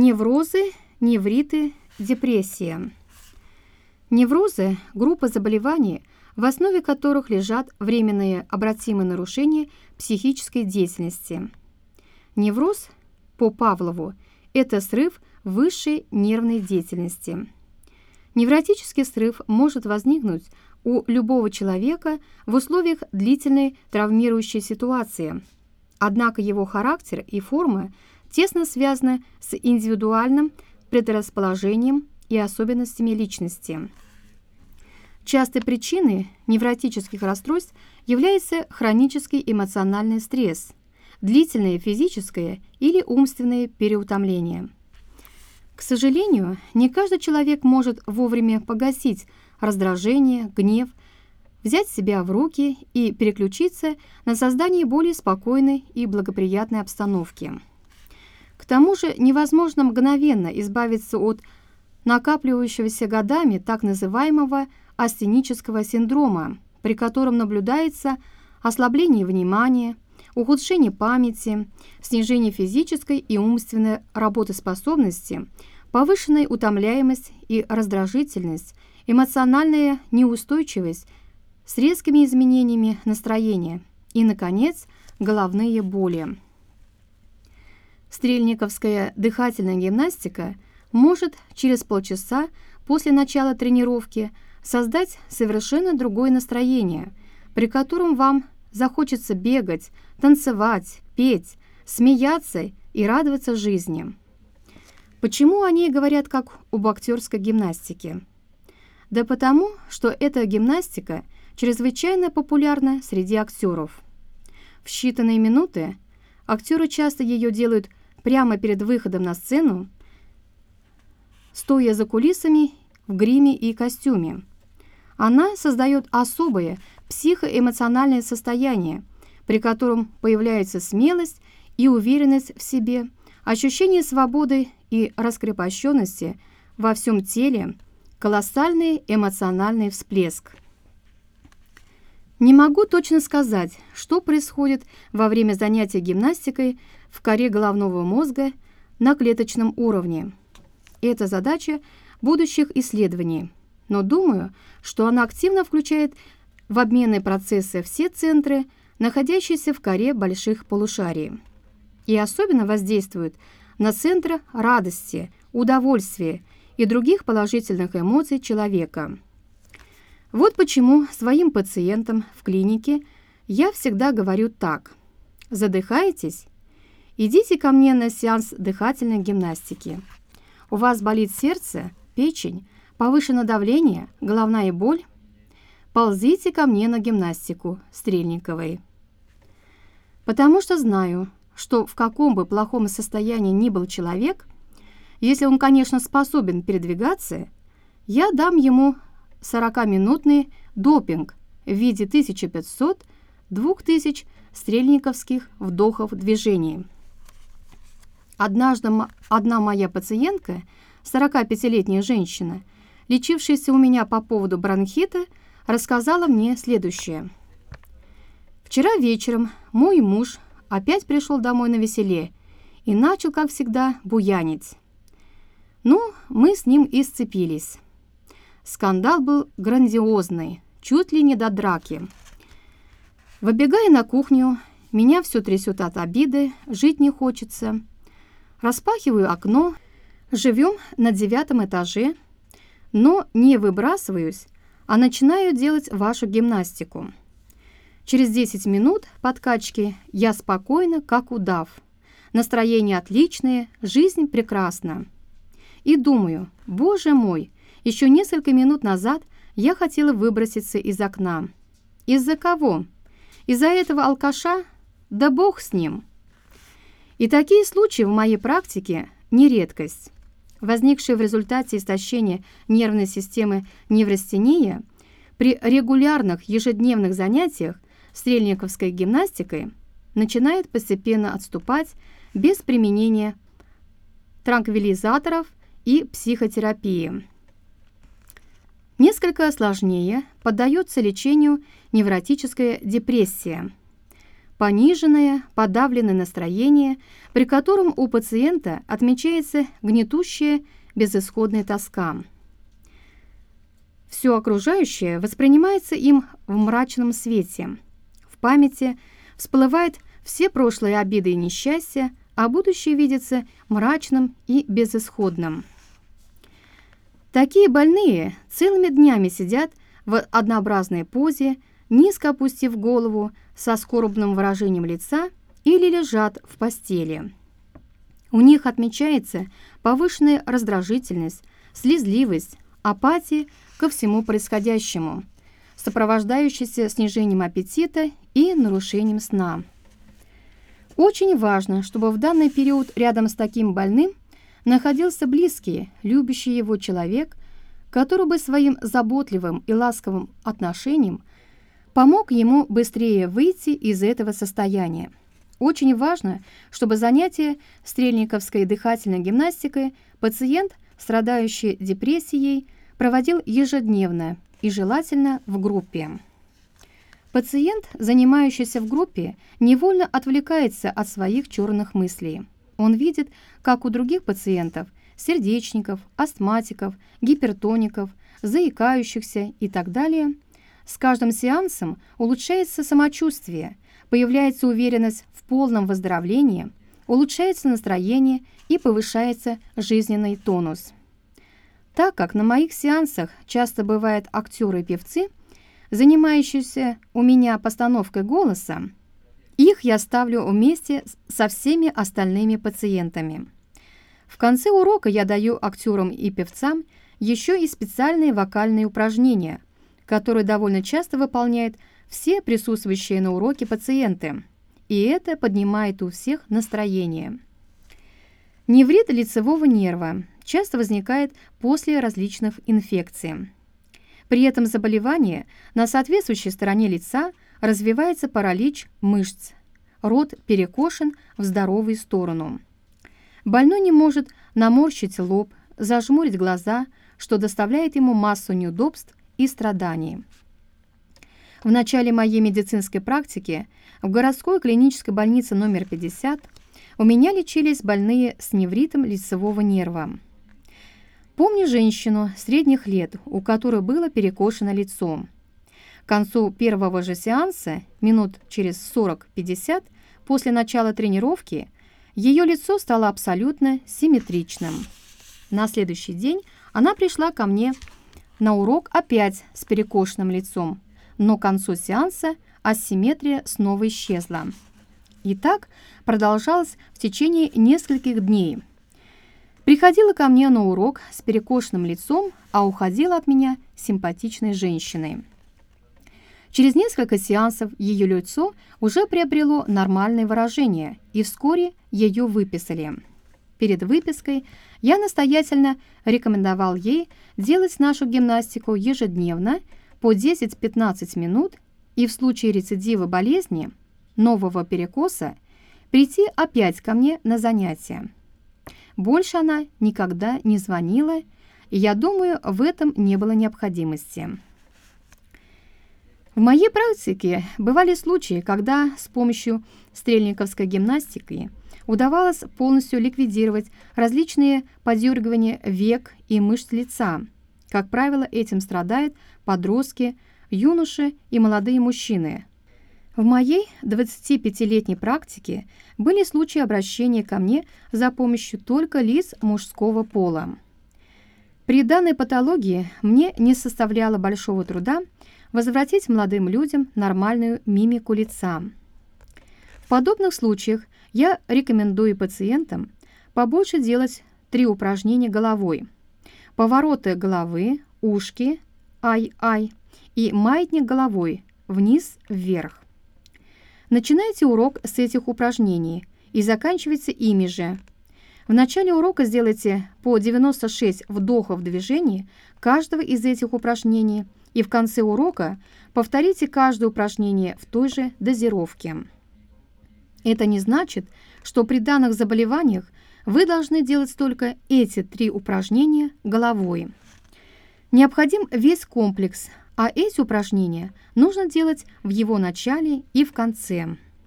Неврозы, невриты, депрессия. Неврозы – группа заболеваний, в основе которых лежат временные обратимые нарушения психической деятельности. Невроз по Павлову – это срыв высшей нервной деятельности. Невротический срыв может возникнуть у любого человека в условиях длительной травмирующей ситуации. Однако его характер и форма тесно связаны с индивидуальным предрасположением и особенностями личности. Частой причиной невротических расстройств является хронический эмоциональный стресс, длительное физическое или умственное переутомление. К сожалению, не каждый человек может вовремя погасить раздражение, гнев, взять себя в руки и переключиться на создание более спокойной и благоприятной обстановки. Тому же невозможно мгновенно избавиться от накапливающегося годами так называемого астенического синдрома, при котором наблюдается ослабление внимания, ухудшение памяти, снижение физической и умственной работоспособности, повышенная утомляемость и раздражительность, эмоциональная неустойчивость с резкими изменениями настроения и, наконец, головные боли. Стрельниковская дыхательная гимнастика может через полчаса после начала тренировки создать совершенно другое настроение, при котором вам захочется бегать, танцевать, петь, смеяться и радоваться жизни. Почему они говорят как об актерской гимнастике? Да потому, что эта гимнастика чрезвычайно популярна среди актеров. В считанные минуты актеры часто ее делают прямо перед выходом на сцену, стоя за кулисами в гриме и костюме. Она создает особое психоэмоциональное состояние, при котором появляется смелость и уверенность в себе, ощущение свободы и раскрепощенности во всем теле, колоссальный эмоциональный всплеск. Не могу точно сказать, что происходит во время занятия гимнастикой в коре головного мозга на клеточном уровне. Это задача будущих исследований, но думаю, что она активно включает в обменные процессы все центры, находящиеся в коре больших полушарий, и особенно воздействует на центры радости, удовольствия и других положительных эмоций человека. Вот почему своим пациентам в клинике я всегда говорю так. Задыхаетесь? Идите ко мне на сеанс дыхательной гимнастики. У вас болит сердце, печень, повышено давление, головная боль? Ползите ко мне на гимнастику Стрельниковой. Потому что знаю, что в каком бы плохом состоянии ни был человек, если он, конечно, способен передвигаться, я дам ему 40-минутный допинг в виде 1500-2000 стрельниковских вдохов движений. Однажды одна моя пациентка, 45-летняя женщина, лечившаяся у меня по поводу бронхита, рассказала мне следующее. «Вчера вечером мой муж опять пришел домой на веселе и начал, как всегда, буянить. Ну, мы с ним и сцепились. Скандал был грандиозный, чуть ли не до драки. Выбегая на кухню, меня все трясет от обиды, жить не хочется – Распахиваю окно, живем на девятом этаже, но не выбрасываюсь, а начинаю делать вашу гимнастику. Через 10 минут подкачки я спокойно, как удав. Настроение отличное, жизнь прекрасна. И думаю, боже мой, еще несколько минут назад я хотела выброситься из окна. Из-за кого? Из-за этого алкаша? Да бог с ним. И такие случаи в моей практике не редкость. Возникшие в результате истощения нервной системы неврастения при регулярных ежедневных занятиях стрельниковской гимнастикой начинает постепенно отступать без применения транквилизаторов и психотерапии. Несколько сложнее поддается лечению невротическая депрессия. пониженное, подавленное настроение, при котором у пациента отмечается гнетущая безысходная тоска. Все окружающее воспринимается им в мрачном свете. В памяти всплывают все прошлые обиды и несчастья, а будущее видится мрачным и безысходным. Такие больные целыми днями сидят в однообразной позе, низко опустив голову, со скорбным выражением лица или лежат в постели. У них отмечается повышенная раздражительность, слезливость, апатия ко всему происходящему, сопровождающаяся снижением аппетита и нарушением сна. Очень важно, чтобы в данный период рядом с таким больным находился близкий, любящий его человек, который бы своим заботливым и ласковым отношением помог ему быстрее выйти из этого состояния. Очень важно, чтобы занятие стрельниковской дыхательной гимнастикой пациент, страдающий депрессией, проводил ежедневно и желательно в группе. Пациент, занимающийся в группе, невольно отвлекается от своих черных мыслей. Он видит, как у других пациентов, сердечников, астматиков, гипертоников, заикающихся и так далее, с каждым сеансом улучшается самочувствие, появляется уверенность в полном выздоровлении, улучшается настроение и повышается жизненный тонус. Так как на моих сеансах часто бывают актеры и певцы, занимающиеся у меня постановкой голоса, их я ставлю вместе со всеми остальными пациентами. В конце урока я даю актерам и певцам еще и специальные вокальные упражнения, которые довольно часто выполняют все присутствующие на уроке пациенты, и это поднимает у всех настроение. Неврит лицевого нерва часто возникает после различных инфекций. При этом заболевании на соответствующей стороне лица развивается паралич мышц. Рот перекошен в здоровую сторону. Больной не может наморщить лоб, зажмурить глаза, что доставляет ему массу неудобств и страданий. В начале моей медицинской практики в городской клинической больнице номер 50 у меня лечились больные с невритом лицевого нерва. Помню женщину средних лет, у которой было перекошено лицо. К концу первого же сеанса, минут через 40-50 после начала тренировки, ее лицо стало абсолютно симметричным. На следующий день она пришла ко мне на урок опять с перекошенным лицом, но к концу сеанса асимметрия снова исчезла. И так продолжалось в течение нескольких дней – Приходила ко мне на урок с перекошенным лицом, а уходила от меня симпатичной женщиной. Через несколько сеансов ее лицо уже приобрело нормальное выражение, и вскоре ее выписали. Перед выпиской я настоятельно рекомендовал ей делать нашу гимнастику ежедневно по 10-15 минут и в случае рецидива болезни, нового перекоса, прийти опять ко мне на занятия. Больше она никогда не звонила, и я думаю, в этом не было необходимости. В моей практике бывали случаи, когда с помощью стрельниковской гимнастики удавалось полностью ликвидировать различные подергивания век и мышц лица. Как правило, этим страдают подростки, юноши и молодые мужчины, в моей 25-летней практике были случаи обращения ко мне за помощью только лиц мужского пола. При данной патологии мне не составляло большого труда возвратить молодым людям нормальную мимику лица. В подобных случаях я рекомендую пациентам побольше делать три упражнения головой. Повороты головы, ушки, ай-ай и маятник головой вниз-вверх. Начинайте урок с этих упражнений и заканчивайте ими же. В начале урока сделайте по 96 вдохов движений каждого из этих упражнений и в конце урока повторите каждое упражнение в той же дозировке. Это не значит, что при данных заболеваниях вы должны делать только эти три упражнения головой. Необходим весь комплекс а эти упражнения нужно делать в его начале и в конце.